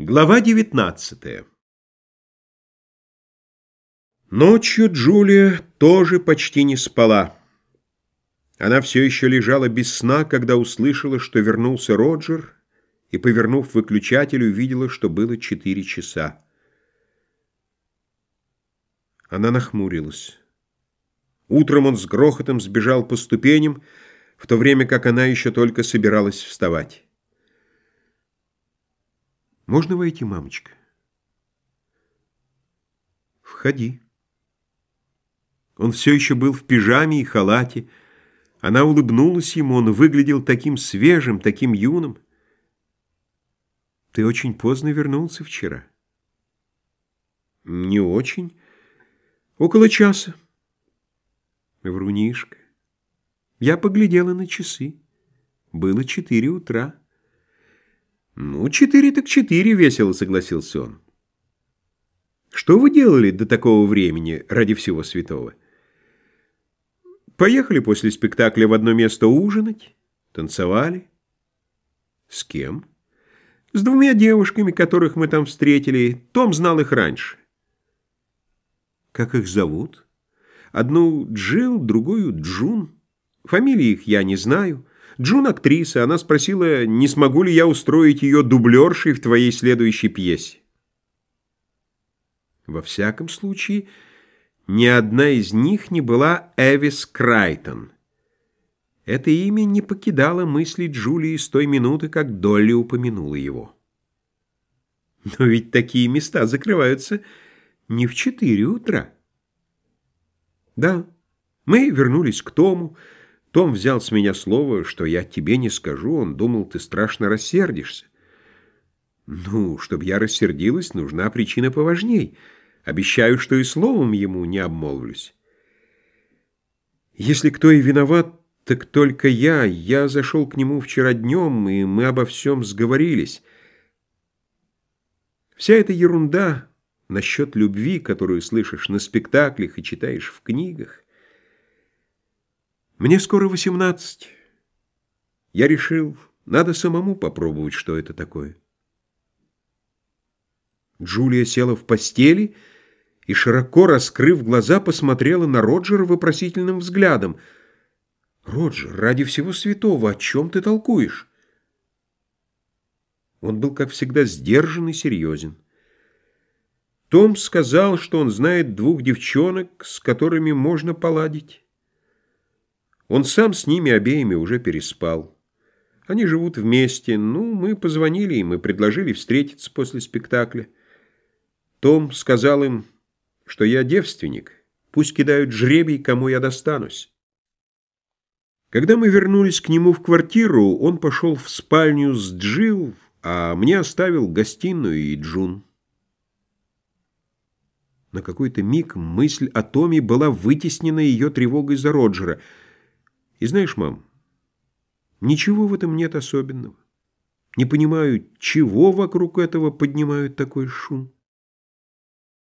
Глава 19 Ночью Джулия тоже почти не спала. Она все еще лежала без сна, когда услышала, что вернулся Роджер, и, повернув выключатель, увидела, что было четыре часа. Она нахмурилась. Утром он с грохотом сбежал по ступеням, в то время как она еще только собиралась вставать. Можно войти, мамочка? Входи. Он все еще был в пижаме и халате. Она улыбнулась ему, он выглядел таким свежим, таким юным. Ты очень поздно вернулся вчера. Не очень. Около часа. Врунишка. Я поглядела на часы. Было четыре утра. «Ну, четыре так четыре», — весело согласился он. «Что вы делали до такого времени ради всего святого?» «Поехали после спектакля в одно место ужинать, танцевали». «С кем?» «С двумя девушками, которых мы там встретили. Том знал их раньше». «Как их зовут?» «Одну Джилл, другую Джун. Фамилии их я не знаю». Джун актриса, она спросила, не смогу ли я устроить ее дублершей в твоей следующей пьесе. Во всяком случае, ни одна из них не была Эвис Крайтон. Это имя не покидало мысли Джулии с той минуты, как Долли упомянула его. Но ведь такие места закрываются не в четыре утра. Да, мы вернулись к Тому, том взял с меня слово, что я тебе не скажу, он думал, ты страшно рассердишься. Ну, чтобы я рассердилась, нужна причина поважней. Обещаю, что и словом ему не обмолвлюсь. Если кто и виноват, так только я. Я зашел к нему вчера днем, и мы обо всем сговорились. Вся эта ерунда насчет любви, которую слышишь на спектаклях и читаешь в книгах, мне скоро восемнадцать. Я решил, надо самому попробовать, что это такое. Джулия села в постели и, широко раскрыв глаза, посмотрела на Роджера вопросительным взглядом. «Роджер, ради всего святого, о чем ты толкуешь?» Он был, как всегда, сдержан и серьезен. Том сказал, что он знает двух девчонок, с которыми можно поладить. Он сам с ними обеими уже переспал. Они живут вместе. Ну, мы позвонили им и предложили встретиться после спектакля. Том сказал им, что я девственник. Пусть кидают жребий, кому я достанусь. Когда мы вернулись к нему в квартиру, он пошел в спальню с Джилл, а мне оставил гостиную и Джун. На какой-то миг мысль о Томе была вытеснена ее тревогой за Роджера — и знаешь, мам, ничего в этом нет особенного. Не понимаю, чего вокруг этого поднимают такой шум.